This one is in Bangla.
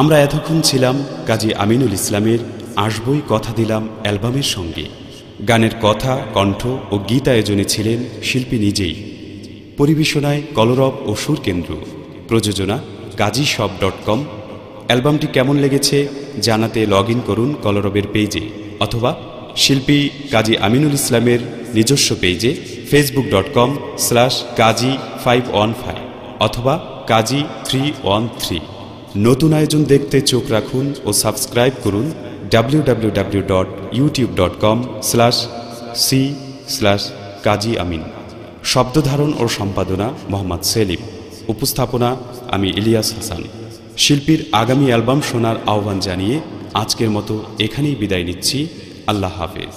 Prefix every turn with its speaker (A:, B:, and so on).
A: আমরা এতক্ষণ ছিলাম কাজী আমিনুল ইসলামের আসবই কথা দিলাম অ্যালবামের সঙ্গে। গানের কথা, কণ্ঠ ও গীত আয়োজনে ছিলেন শিল্পী নিজেই। পরিবেশনায় কলরব ও সুরকেন্দ্র প্রযোজনা কাজী সব ডট কম। অ্যালবামটি কেমন লেগেছে জানাতে লগ করুন কলরবের পেজে অথবা শিল্পী কাজী আমিনুল ইসলামের নিজস্ব পেজে Facebook dot com slash Kazi five one five অথবা কাজী থ্রি ওয়ান থ্রি নতুন আয়োজন দেখতে চোখ রাখুন ও সাবস্ক্রাইব করুন W W W dot YouTube dot com C Kazi Amin. শব্দধারণ ও সম্পাদনা মোহাম্মদ সেলিম। উপস্থাপনা, আমি ইলিয়াস হাসান। শিল্পীর আগামী অ্যালবাম শোনার আহ্বান জানিয়ে আজকের মতো এখানেই বিদায় নিচ্ছি। আল্লাহ হাফেজ।